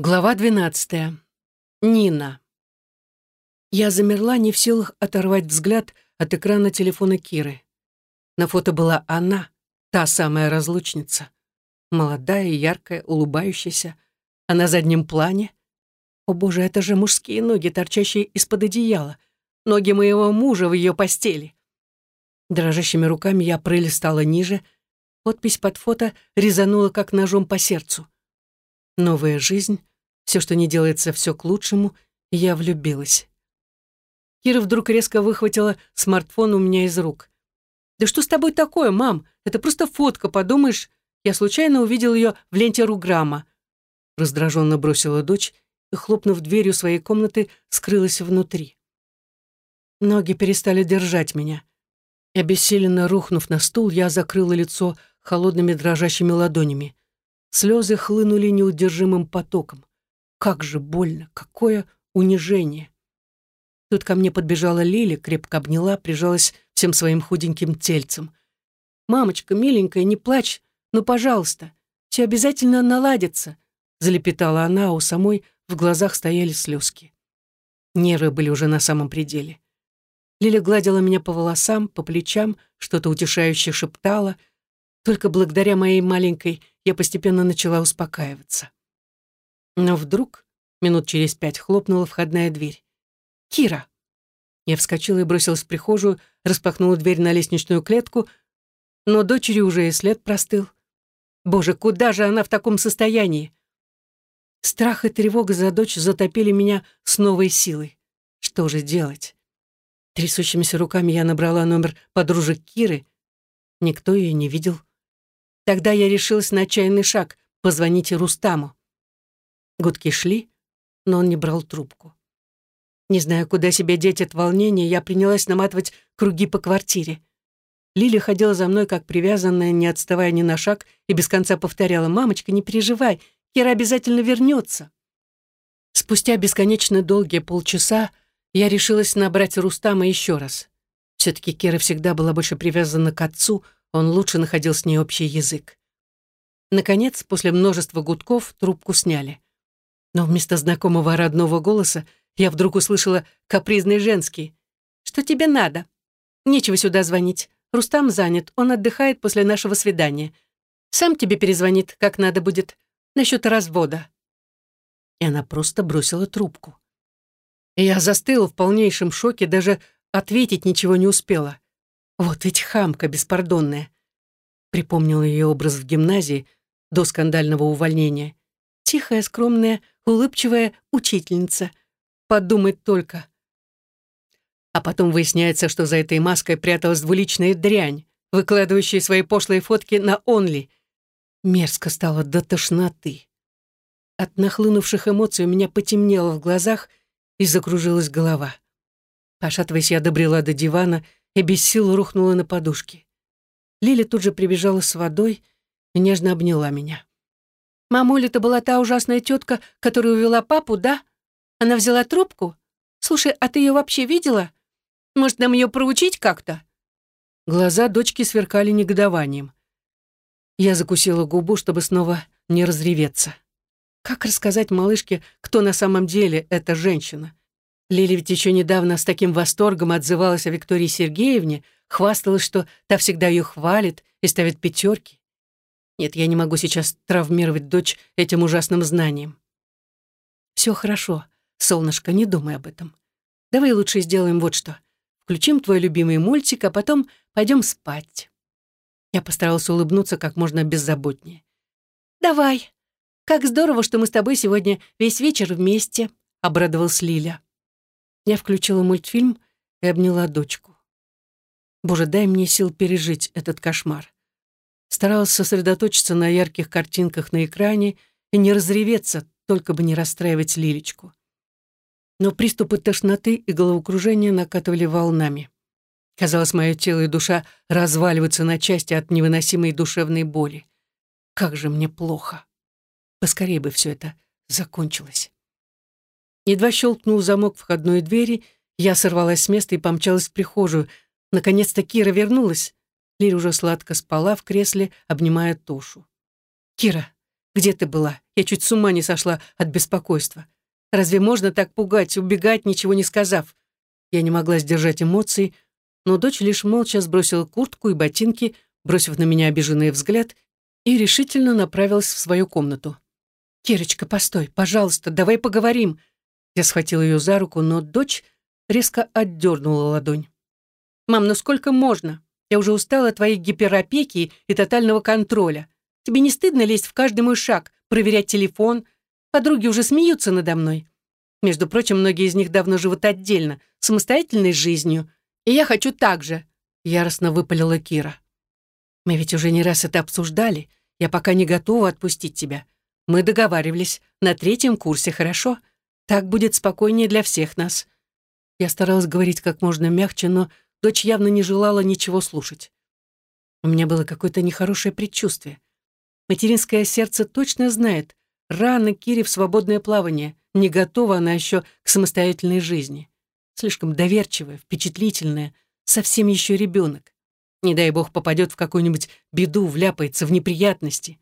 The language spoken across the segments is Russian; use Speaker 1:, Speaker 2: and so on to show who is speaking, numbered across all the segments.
Speaker 1: Глава 12. Нина. Я замерла, не в силах оторвать взгляд от экрана телефона Киры. На фото была она, та самая разлучница. Молодая, яркая, улыбающаяся. А на заднем плане... О боже, это же мужские ноги, торчащие из-под одеяла. Ноги моего мужа в ее постели. Дрожащими руками я пролистала ниже. Подпись под фото резанула как ножом по сердцу. Новая жизнь, все, что не делается, все к лучшему, я влюбилась. Кира вдруг резко выхватила смартфон у меня из рук. «Да что с тобой такое, мам? Это просто фотка, подумаешь? Я случайно увидел ее в ленте Руграма». Раздраженно бросила дочь и, хлопнув дверью своей комнаты, скрылась внутри. Ноги перестали держать меня. Обессиленно рухнув на стул, я закрыла лицо холодными дрожащими ладонями. Слезы хлынули неудержимым потоком. Как же больно, какое унижение. Тут ко мне подбежала Лили, крепко обняла, прижалась всем своим худеньким тельцем. «Мамочка, миленькая, не плачь, ну, пожалуйста, все обязательно наладится», залепетала она, а у самой в глазах стояли слезки. Нервы были уже на самом пределе. Лиля гладила меня по волосам, по плечам, что-то утешающе шептала. Только благодаря моей маленькой я постепенно начала успокаиваться. Но вдруг, минут через пять, хлопнула входная дверь. «Кира!» Я вскочила и бросилась в прихожую, распахнула дверь на лестничную клетку, но дочери уже и след простыл. Боже, куда же она в таком состоянии? Страх и тревога за дочь затопили меня с новой силой. Что же делать? Трясущимися руками я набрала номер подружек Киры. Никто ее не видел. Тогда я решилась на отчаянный шаг — позвонить Рустаму. Гудки шли, но он не брал трубку. Не зная, куда себя деть от волнения, я принялась наматывать круги по квартире. Лиля ходила за мной, как привязанная, не отставая ни на шаг, и без конца повторяла, «Мамочка, не переживай, Кира обязательно вернется». Спустя бесконечно долгие полчаса я решилась набрать Рустама еще раз. Все-таки Кира всегда была больше привязана к отцу, он лучше находил с ней общий язык. Наконец, после множества гудков, трубку сняли. Но вместо знакомого родного голоса я вдруг услышала капризный женский. «Что тебе надо? Нечего сюда звонить. Рустам занят, он отдыхает после нашего свидания. Сам тебе перезвонит, как надо будет, насчет развода». И она просто бросила трубку. Я застыла в полнейшем шоке, даже ответить ничего не успела. Вот ведь хамка беспардонная. Припомнила ее образ в гимназии до скандального увольнения. Тихая, скромная, улыбчивая учительница. Подумать только. А потом выясняется, что за этой маской пряталась двуличная дрянь, выкладывающая свои пошлые фотки на онли. Мерзко стало до тошноты. От нахлынувших эмоций у меня потемнело в глазах и закружилась голова. Пошатываясь, я добрела до дивана и без сил рухнула на подушки. Лиля тут же прибежала с водой и нежно обняла меня. «Мамуля, это была та ужасная тетка, которая увела папу, да? Она взяла трубку? Слушай, а ты ее вообще видела? Может, нам ее проучить как-то?» Глаза дочки сверкали негодованием. Я закусила губу, чтобы снова не разреветься. Как рассказать малышке, кто на самом деле эта женщина? Лили ведь еще недавно с таким восторгом отзывалась о Виктории Сергеевне, хвасталась, что та всегда ее хвалит и ставит пятерки. Нет, я не могу сейчас травмировать дочь этим ужасным знанием. Все хорошо, солнышко, не думай об этом. Давай лучше сделаем вот что. Включим твой любимый мультик, а потом пойдем спать. Я постарался улыбнуться как можно беззаботнее. «Давай. Как здорово, что мы с тобой сегодня весь вечер вместе», — обрадовалась Лиля. Я включила мультфильм и обняла дочку. Боже, дай мне сил пережить этот кошмар старалась сосредоточиться на ярких картинках на экране и не разреветься, только бы не расстраивать Лилечку. Но приступы тошноты и головокружения накатывали волнами. Казалось, мое тело и душа разваливаются на части от невыносимой душевной боли. Как же мне плохо. Поскорее бы все это закончилось. Едва щелкнул замок входной двери, я сорвалась с места и помчалась в прихожую. Наконец-то Кира вернулась. Лиля уже сладко спала в кресле, обнимая Тошу. «Кира, где ты была? Я чуть с ума не сошла от беспокойства. Разве можно так пугать, убегать, ничего не сказав? Я не могла сдержать эмоций, но дочь лишь молча сбросила куртку и ботинки, бросив на меня обиженный взгляд, и решительно направилась в свою комнату. «Кирочка, постой, пожалуйста, давай поговорим». Я схватила ее за руку, но дочь резко отдернула ладонь. «Мам, ну сколько можно? Я уже устала от твоей гиперопеки и тотального контроля. Тебе не стыдно лезть в каждый мой шаг, проверять телефон? Подруги уже смеются надо мной. Между прочим, многие из них давно живут отдельно, самостоятельной жизнью. И я хочу так же», — яростно выпалила Кира. «Мы ведь уже не раз это обсуждали. Я пока не готова отпустить тебя. Мы договаривались на третьем курсе, хорошо? Так будет спокойнее для всех нас». Я старалась говорить как можно мягче, но дочь явно не желала ничего слушать. У меня было какое-то нехорошее предчувствие. Материнское сердце точно знает, рано Кире в свободное плавание, не готова она еще к самостоятельной жизни. Слишком доверчивая, впечатлительная, совсем еще ребенок. Не дай бог попадет в какую-нибудь беду, вляпается в неприятности.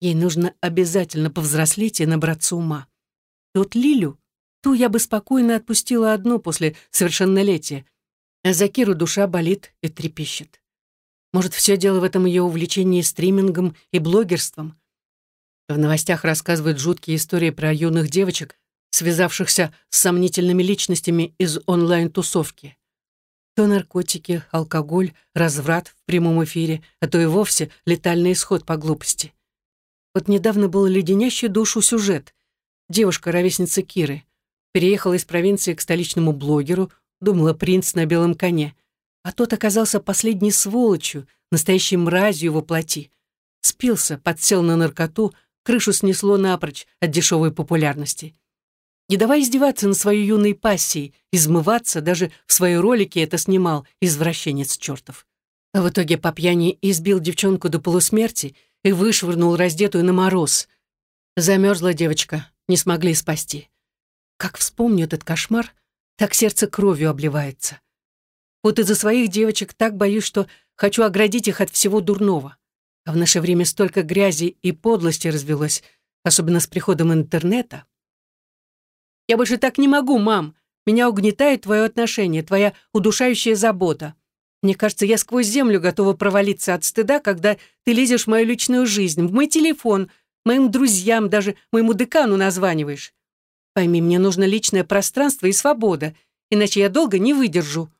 Speaker 1: Ей нужно обязательно повзрослеть и набраться ума. Тут Лилю, ту я бы спокойно отпустила одну после совершеннолетия, а за Киру душа болит и трепещет. Может, все дело в этом ее увлечении стримингом и блогерством. В новостях рассказывают жуткие истории про юных девочек, связавшихся с сомнительными личностями из онлайн-тусовки. То наркотики, алкоголь, разврат в прямом эфире, а то и вовсе летальный исход по глупости. Вот недавно был леденящий душу сюжет. Девушка, ровесница Киры, переехала из провинции к столичному блогеру, думала принц на белом коне, а тот оказался последней сволочью, настоящей мразью во плоти. Спился, подсел на наркоту, крышу снесло напрочь от дешевой популярности. Не давай издеваться на своей юной пассией, измываться, даже в своей ролике это снимал извращенец чертов. А в итоге по пьяни избил девчонку до полусмерти и вышвырнул раздетую на мороз. Замерзла девочка, не смогли спасти. Как вспомню этот кошмар, так сердце кровью обливается. Вот из-за своих девочек так боюсь, что хочу оградить их от всего дурного. А в наше время столько грязи и подлости развелось, особенно с приходом интернета. Я больше так не могу, мам. Меня угнетает твое отношение, твоя удушающая забота. Мне кажется, я сквозь землю готова провалиться от стыда, когда ты лезешь в мою личную жизнь, в мой телефон, моим друзьям, даже моему декану названиваешь. Пойми, мне нужно личное пространство и свобода, иначе я долго не выдержу».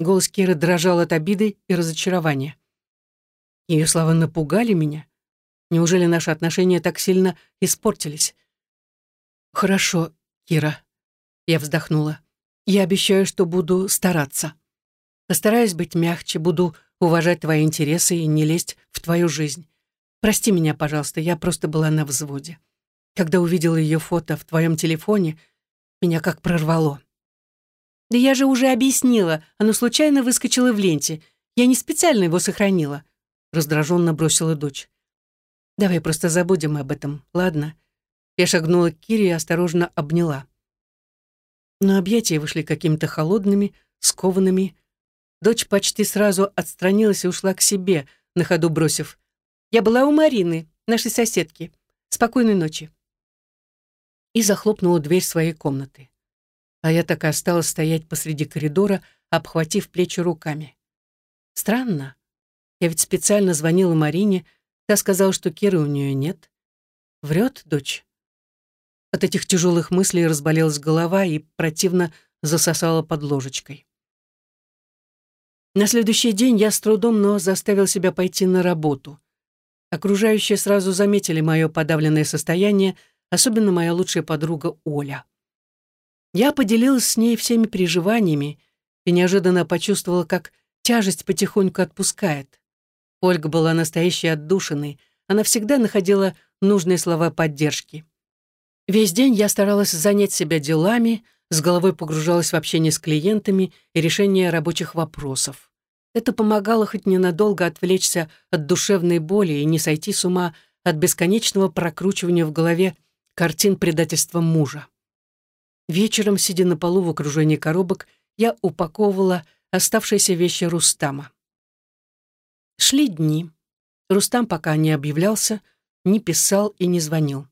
Speaker 1: Голос Киры дрожал от обиды и разочарования. Ее слова напугали меня. Неужели наши отношения так сильно испортились? «Хорошо, Кира», — я вздохнула. «Я обещаю, что буду стараться. Постараюсь быть мягче, буду уважать твои интересы и не лезть в твою жизнь. Прости меня, пожалуйста, я просто была на взводе. Когда увидела ее фото в твоем телефоне, меня как прорвало». «Да я же уже объяснила, оно случайно выскочило в ленте. Я не специально его сохранила раздраженно бросила дочь. «Давай просто забудем об этом, ладно?» Я шагнула к Кире и осторожно обняла. Но объятия вышли какими-то холодными, скованными. Дочь почти сразу отстранилась и ушла к себе, на ходу бросив. «Я была у Марины, нашей соседки. Спокойной ночи». И захлопнула дверь своей комнаты. А я так и осталась стоять посреди коридора, обхватив плечи руками. Странно. Я ведь специально звонила Марине, та сказала, что Киры у нее нет. Врет дочь? От этих тяжелых мыслей разболелась голова и противно засосала под ложечкой. На следующий день я с трудом, но заставил себя пойти на работу. Окружающие сразу заметили мое подавленное состояние, особенно моя лучшая подруга Оля. Я поделилась с ней всеми переживаниями и неожиданно почувствовала, как тяжесть потихоньку отпускает. Ольга была настоящей отдушиной. Она всегда находила нужные слова поддержки. Весь день я старалась занять себя делами, с головой погружалась в общение с клиентами и решение рабочих вопросов. Это помогало хоть ненадолго отвлечься от душевной боли и не сойти с ума от бесконечного прокручивания в голове картин предательства мужа. Вечером, сидя на полу в окружении коробок, я упаковывала оставшиеся вещи Рустама. Шли дни. Рустам пока не объявлялся, не писал и не звонил.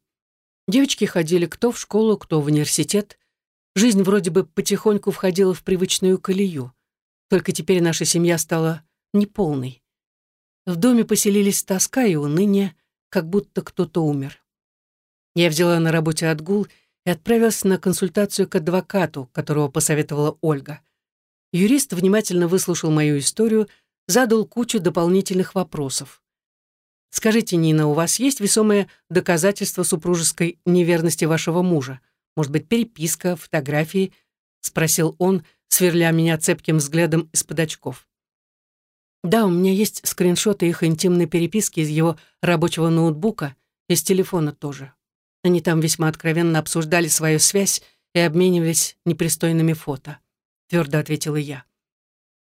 Speaker 1: Девочки ходили кто в школу, кто в университет. Жизнь вроде бы потихоньку входила в привычную колею. Только теперь наша семья стала неполной. В доме поселились тоска и уныние, как будто кто-то умер. Я взяла на работе отгул и отправилась на консультацию к адвокату, которого посоветовала Ольга. Юрист внимательно выслушал мою историю, задал кучу дополнительных вопросов. «Скажите, Нина, у вас есть весомое доказательство супружеской неверности вашего мужа? Может быть, переписка, фотографии?» — спросил он, сверля меня цепким взглядом из-под очков. «Да, у меня есть скриншоты их интимной переписки из его рабочего ноутбука, из телефона тоже. Они там весьма откровенно обсуждали свою связь и обменивались непристойными фото», — твердо ответила я.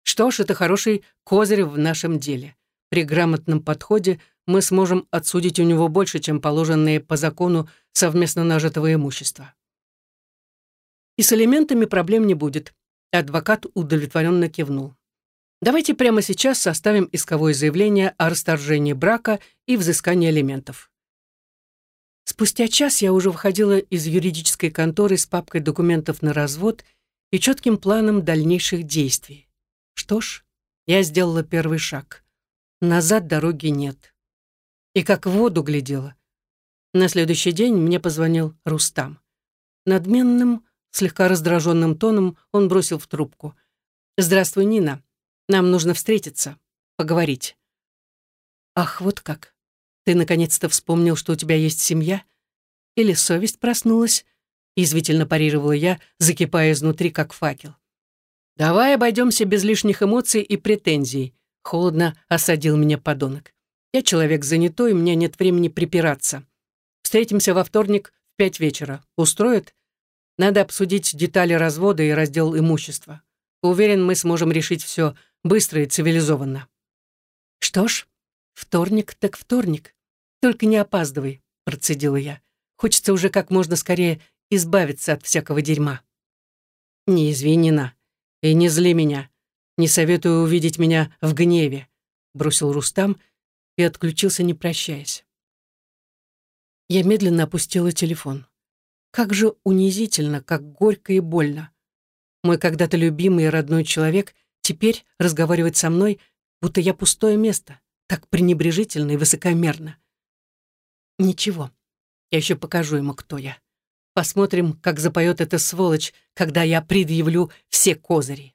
Speaker 1: «Что ж, это хороший козырь в нашем деле. При грамотном подходе мы сможем отсудить у него больше, чем положенные по закону совместно нажитого имущества. И с элементами проблем не будет. Адвокат удовлетворенно кивнул. Давайте прямо сейчас составим исковое заявление о расторжении брака и взыскании элементов. Спустя час я уже выходила из юридической конторы с папкой документов на развод и четким планом дальнейших действий. Что ж, я сделала первый шаг. Назад дороги нет и как в воду глядела. На следующий день мне позвонил Рустам. Надменным, слегка раздраженным тоном он бросил в трубку. «Здравствуй, Нина. Нам нужно встретиться, поговорить». «Ах, вот как. Ты наконец-то вспомнил, что у тебя есть семья? Или совесть проснулась?» Язвительно парировала я, закипая изнутри, как факел. «Давай обойдемся без лишних эмоций и претензий», — холодно осадил меня подонок. Я человек занятой, у меня нет времени припираться. Встретимся во вторник в пять вечера. Устроит? Надо обсудить детали развода и раздел имущества. Уверен, мы сможем решить все быстро и цивилизованно. Что ж, вторник так вторник. Только не опаздывай, процедила я. Хочется уже как можно скорее избавиться от всякого дерьма. Не извинена. И не зли меня. Не советую увидеть меня в гневе, бросил Рустам и отключился, не прощаясь. Я медленно опустила телефон. Как же унизительно, как горько и больно. Мой когда-то любимый и родной человек теперь разговаривает со мной, будто я пустое место, так пренебрежительно и высокомерно. Ничего, я еще покажу ему, кто я. Посмотрим, как запоет эта сволочь, когда я предъявлю все козыри.